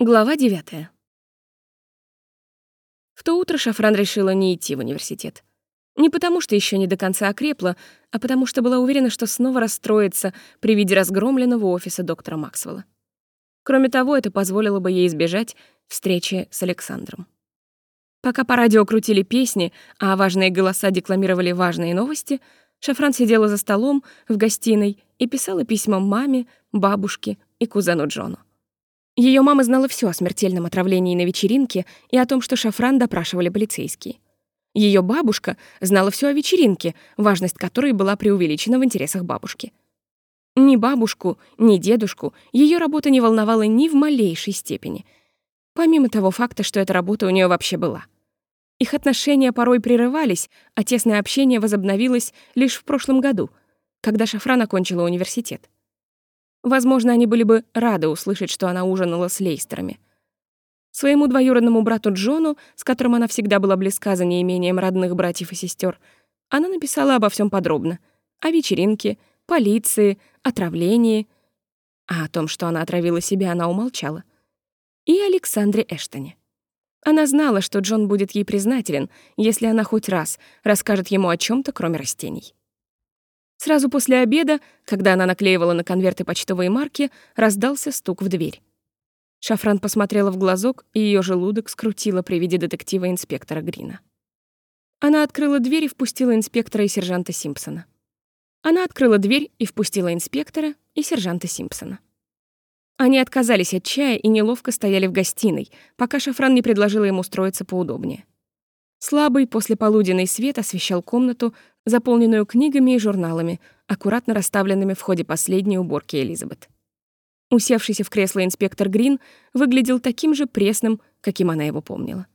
Глава 9. В то утро Шафран решила не идти в университет. Не потому, что еще не до конца окрепла, а потому что была уверена, что снова расстроится при виде разгромленного офиса доктора Максвелла. Кроме того, это позволило бы ей избежать встречи с Александром. Пока по радио крутили песни, а важные голоса декламировали важные новости, Шафран сидела за столом в гостиной и писала письма маме, бабушке и кузену Джону. Ее мама знала все о смертельном отравлении на вечеринке и о том, что Шафран допрашивали полицейские. Ее бабушка знала все о вечеринке, важность которой была преувеличена в интересах бабушки. Ни бабушку, ни дедушку ее работа не волновала ни в малейшей степени, помимо того факта, что эта работа у нее вообще была. Их отношения порой прерывались, а тесное общение возобновилось лишь в прошлом году, когда Шафран окончила университет. Возможно, они были бы рады услышать, что она ужинала с Лейстерами. Своему двоюродному брату Джону, с которым она всегда была близка за неимением родных братьев и сестер, она написала обо всем подробно. О вечеринке, полиции, отравлении. А о том, что она отравила себя, она умолчала. И Александре Эштоне. Она знала, что Джон будет ей признателен, если она хоть раз расскажет ему о чем то кроме растений. Сразу после обеда, когда она наклеивала на конверты почтовые марки, раздался стук в дверь. Шафран посмотрела в глазок, и ее желудок скрутило при виде детектива-инспектора Грина. Она открыла дверь и впустила инспектора и сержанта Симпсона. Она открыла дверь и впустила инспектора и сержанта Симпсона. Они отказались от чая и неловко стояли в гостиной, пока Шафран не предложила им устроиться поудобнее. Слабый послеполуденный свет освещал комнату, заполненную книгами и журналами, аккуратно расставленными в ходе последней уборки Элизабет. Усевшийся в кресло инспектор Грин выглядел таким же пресным, каким она его помнила.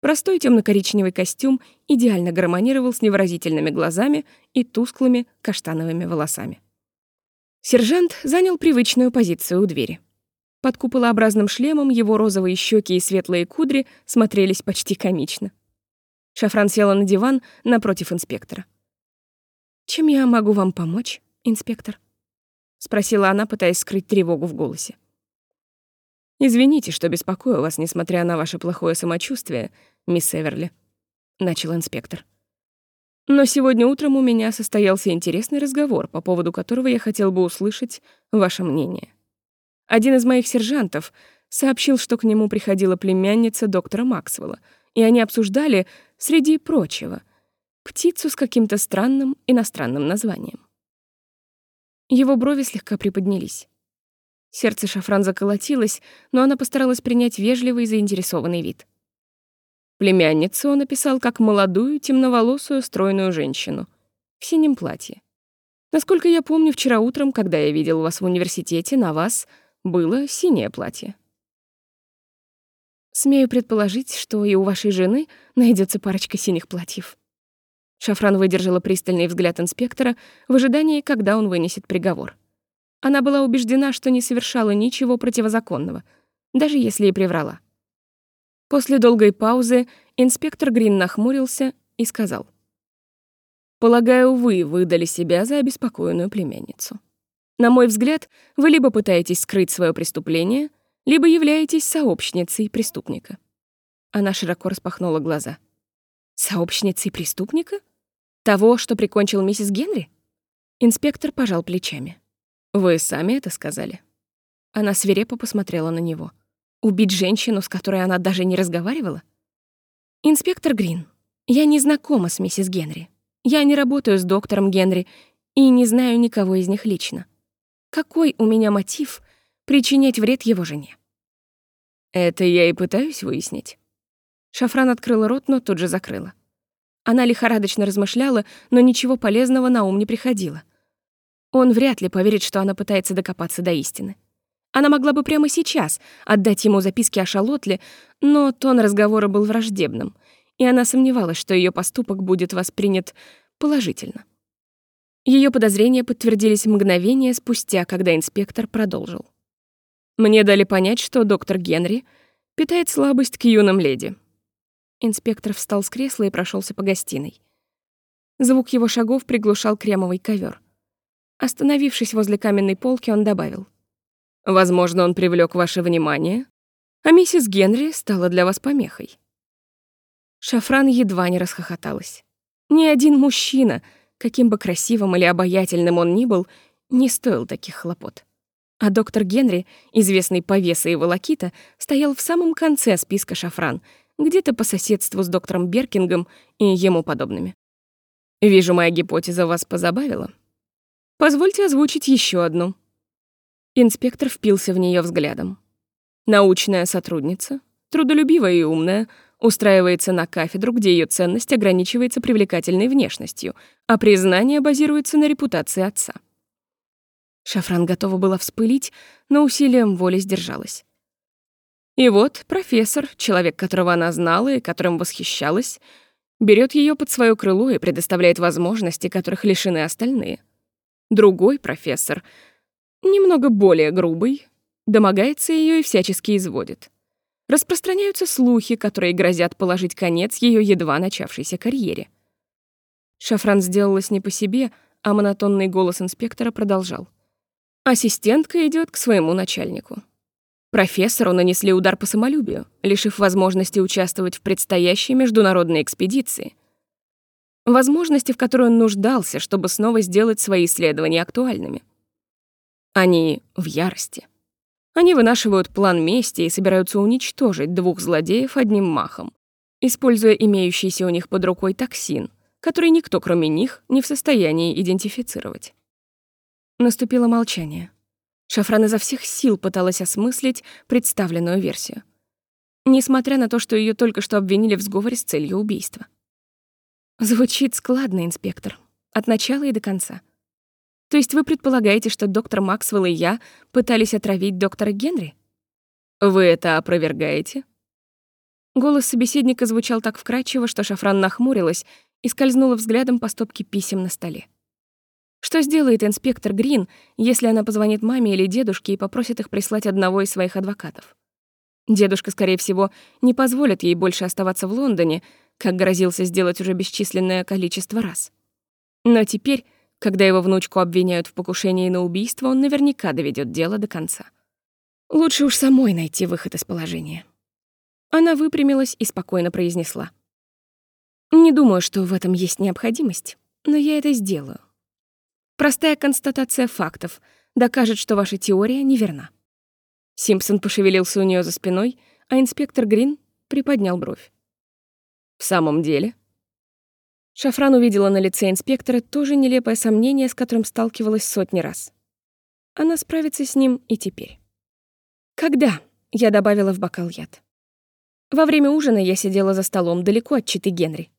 Простой темно-коричневый костюм идеально гармонировал с невыразительными глазами и тусклыми каштановыми волосами. Сержант занял привычную позицию у двери. Под куполообразным шлемом его розовые щеки и светлые кудри смотрелись почти комично. Шафран села на диван напротив инспектора. «Чем я могу вам помочь, инспектор?» — спросила она, пытаясь скрыть тревогу в голосе. «Извините, что беспокою вас, несмотря на ваше плохое самочувствие, мисс Эверли», — начал инспектор. «Но сегодня утром у меня состоялся интересный разговор, по поводу которого я хотел бы услышать ваше мнение. Один из моих сержантов сообщил, что к нему приходила племянница доктора Максвелла, и они обсуждали среди прочего, птицу с каким-то странным иностранным названием. Его брови слегка приподнялись. Сердце Шафран заколотилось, но она постаралась принять вежливый и заинтересованный вид. Племянницу он описал как молодую, темноволосую, стройную женщину в синем платье. Насколько я помню, вчера утром, когда я видел вас в университете, на вас было синее платье. Смею предположить, что и у вашей жены найдется парочка синих платьев. Шафран выдержала пристальный взгляд инспектора в ожидании, когда он вынесет приговор. Она была убеждена, что не совершала ничего противозаконного, даже если и приврала. После долгой паузы инспектор Грин нахмурился и сказал. «Полагаю, вы выдали себя за обеспокоенную племянницу. На мой взгляд, вы либо пытаетесь скрыть свое преступление — либо являетесь сообщницей преступника». Она широко распахнула глаза. «Сообщницей преступника? Того, что прикончил миссис Генри?» Инспектор пожал плечами. «Вы сами это сказали». Она свирепо посмотрела на него. «Убить женщину, с которой она даже не разговаривала?» «Инспектор Грин, я не знакома с миссис Генри. Я не работаю с доктором Генри и не знаю никого из них лично. Какой у меня мотив причинять вред его жене. Это я и пытаюсь выяснить. Шафран открыла рот, но тут же закрыла. Она лихорадочно размышляла, но ничего полезного на ум не приходило. Он вряд ли поверит, что она пытается докопаться до истины. Она могла бы прямо сейчас отдать ему записки о Шалотле, но тон разговора был враждебным, и она сомневалась, что ее поступок будет воспринят положительно. Ее подозрения подтвердились мгновение спустя, когда инспектор продолжил. Мне дали понять, что доктор Генри питает слабость к юным леди. Инспектор встал с кресла и прошелся по гостиной. Звук его шагов приглушал кремовый ковер. Остановившись возле каменной полки, он добавил. «Возможно, он привлек ваше внимание, А миссис Генри стала для вас помехой. Шафран едва не расхохоталась. Ни один мужчина, каким бы красивым или обаятельным он ни был, не стоил таких хлопот. А доктор Генри, известный повеса и волокита, стоял в самом конце списка шафран, где-то по соседству с доктором Беркингом и ему подобными. Вижу, моя гипотеза вас позабавила. Позвольте озвучить еще одну. Инспектор впился в нее взглядом. Научная сотрудница, трудолюбивая и умная, устраивается на кафедру, где ее ценность ограничивается привлекательной внешностью, а признание базируется на репутации отца. Шафран готова была вспылить, но усилием воли сдержалась. И вот профессор, человек, которого она знала и которым восхищалась, берет ее под свое крыло и предоставляет возможности, которых лишены остальные. Другой профессор, немного более грубый, домогается ее и всячески изводит. Распространяются слухи, которые грозят положить конец ее едва начавшейся карьере. Шафран сделалась не по себе, а монотонный голос инспектора продолжал. Ассистентка идет к своему начальнику. Профессору нанесли удар по самолюбию, лишив возможности участвовать в предстоящей международной экспедиции. Возможности, в которой он нуждался, чтобы снова сделать свои исследования актуальными. Они в ярости. Они вынашивают план мести и собираются уничтожить двух злодеев одним махом, используя имеющийся у них под рукой токсин, который никто, кроме них, не в состоянии идентифицировать. Наступило молчание. Шафран изо всех сил пыталась осмыслить представленную версию. Несмотря на то, что ее только что обвинили в сговоре с целью убийства. Звучит складно, инспектор. От начала и до конца. То есть вы предполагаете, что доктор Максвелл и я пытались отравить доктора Генри? Вы это опровергаете? Голос собеседника звучал так вкрадчиво, что Шафран нахмурилась и скользнула взглядом по стопке писем на столе. Что сделает инспектор Грин, если она позвонит маме или дедушке и попросит их прислать одного из своих адвокатов? Дедушка, скорее всего, не позволит ей больше оставаться в Лондоне, как грозился сделать уже бесчисленное количество раз. Но теперь, когда его внучку обвиняют в покушении на убийство, он наверняка доведет дело до конца. Лучше уж самой найти выход из положения. Она выпрямилась и спокойно произнесла. «Не думаю, что в этом есть необходимость, но я это сделаю. Простая констатация фактов докажет, что ваша теория неверна. Симпсон пошевелился у нее за спиной, а инспектор Грин приподнял бровь. В самом деле? Шафран увидела на лице инспектора тоже нелепое сомнение, с которым сталкивалась сотни раз. Она справится с ним и теперь. Когда? Я добавила в бокал яд. Во время ужина я сидела за столом далеко от читы Генри.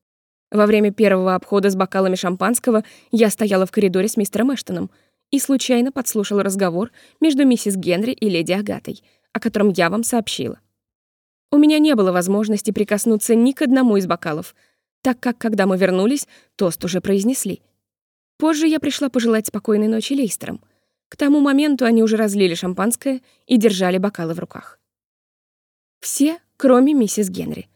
Во время первого обхода с бокалами шампанского я стояла в коридоре с мистером Эштоном и случайно подслушала разговор между миссис Генри и леди Агатой, о котором я вам сообщила. У меня не было возможности прикоснуться ни к одному из бокалов, так как, когда мы вернулись, тост уже произнесли. Позже я пришла пожелать спокойной ночи Лейстерам. К тому моменту они уже разлили шампанское и держали бокалы в руках. Все, кроме миссис Генри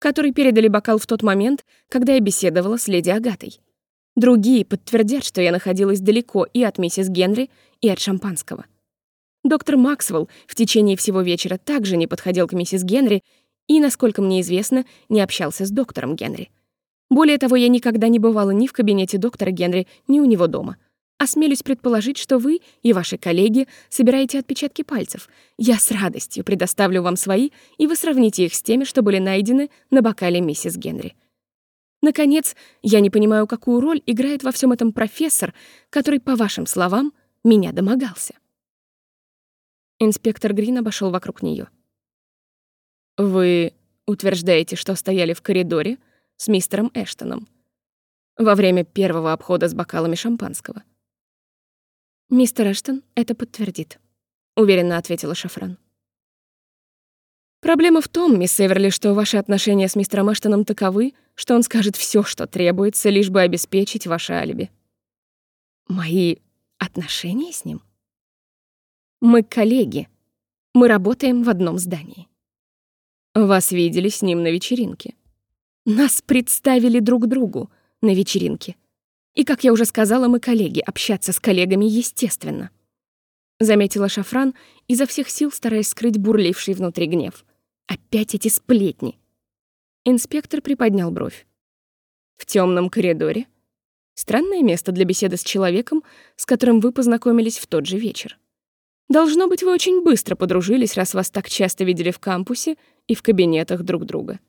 который передали бокал в тот момент, когда я беседовала с леди Агатой. Другие подтвердят, что я находилась далеко и от миссис Генри, и от шампанского. Доктор Максвелл в течение всего вечера также не подходил к миссис Генри и, насколько мне известно, не общался с доктором Генри. Более того, я никогда не бывала ни в кабинете доктора Генри, ни у него дома — Осмелюсь предположить, что вы и ваши коллеги собираете отпечатки пальцев. Я с радостью предоставлю вам свои, и вы сравните их с теми, что были найдены на бокале миссис Генри. Наконец, я не понимаю, какую роль играет во всем этом профессор, который, по вашим словам, меня домогался. Инспектор Грин обошел вокруг нее. Вы утверждаете, что стояли в коридоре с мистером Эштоном во время первого обхода с бокалами шампанского. «Мистер Эштон это подтвердит», — уверенно ответила Шафран. «Проблема в том, мисс Эверли, что ваши отношения с мистером Эштоном таковы, что он скажет все, что требуется, лишь бы обеспечить ваше алиби». «Мои отношения с ним?» «Мы коллеги. Мы работаем в одном здании». «Вас видели с ним на вечеринке». «Нас представили друг другу на вечеринке», и, как я уже сказала, мы коллеги, общаться с коллегами естественно. Заметила Шафран, изо всех сил стараясь скрыть бурливший внутри гнев. Опять эти сплетни. Инспектор приподнял бровь. В темном коридоре. Странное место для беседы с человеком, с которым вы познакомились в тот же вечер. Должно быть, вы очень быстро подружились, раз вас так часто видели в кампусе и в кабинетах друг друга.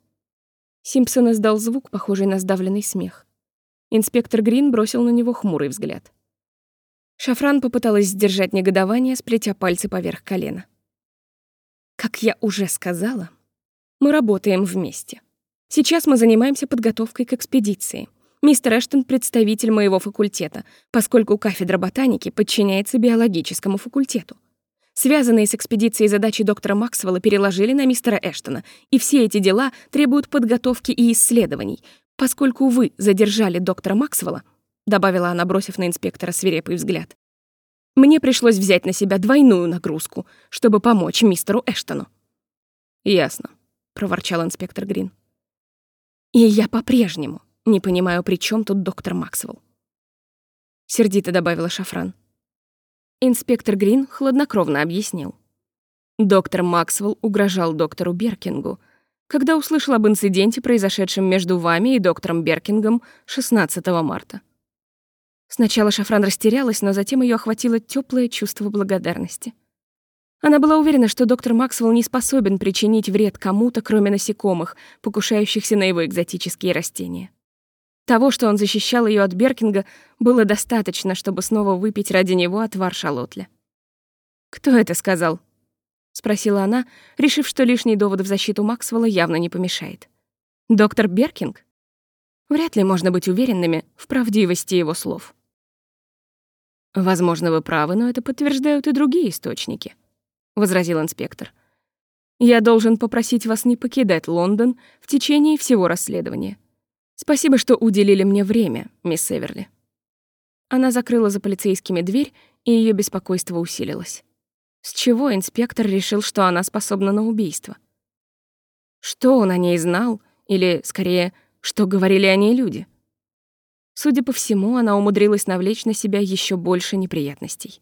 Симпсон издал звук, похожий на сдавленный смех. Инспектор Грин бросил на него хмурый взгляд. Шафран попыталась сдержать негодование, сплетя пальцы поверх колена. «Как я уже сказала, мы работаем вместе. Сейчас мы занимаемся подготовкой к экспедиции. Мистер Эштон — представитель моего факультета, поскольку кафедра ботаники подчиняется биологическому факультету. Связанные с экспедицией задачи доктора Максвелла переложили на мистера Эштона, и все эти дела требуют подготовки и исследований. Поскольку вы задержали доктора Максвелла, добавила она, бросив на инспектора свирепый взгляд, мне пришлось взять на себя двойную нагрузку, чтобы помочь мистеру Эштону. «Ясно», — проворчал инспектор Грин. И я по-прежнему не понимаю, при чем тут доктор Максвелл. Сердито добавила Шафран. Инспектор Грин хладнокровно объяснил. Доктор Максвелл угрожал доктору Беркингу, когда услышал об инциденте, произошедшем между вами и доктором Беркингом 16 марта. Сначала Шафран растерялась, но затем ее охватило теплое чувство благодарности. Она была уверена, что доктор Максвелл не способен причинить вред кому-то, кроме насекомых, покушающихся на его экзотические растения. Того, что он защищал ее от Беркинга, было достаточно, чтобы снова выпить ради него отвар шалотля. «Кто это сказал?» — спросила она, решив, что лишний довод в защиту Максвелла явно не помешает. «Доктор Беркинг?» Вряд ли можно быть уверенными в правдивости его слов. Возможно, вы правы, но это подтверждают и другие источники. — возразил инспектор. «Я должен попросить вас не покидать Лондон в течение всего расследования. Спасибо, что уделили мне время, мисс Эверли». Она закрыла за полицейскими дверь, и ее беспокойство усилилось. С чего инспектор решил, что она способна на убийство? Что он о ней знал, или, скорее, что говорили о ней люди? Судя по всему, она умудрилась навлечь на себя еще больше неприятностей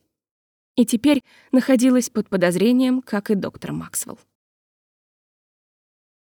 и теперь находилась под подозрением, как и доктор Максвелл.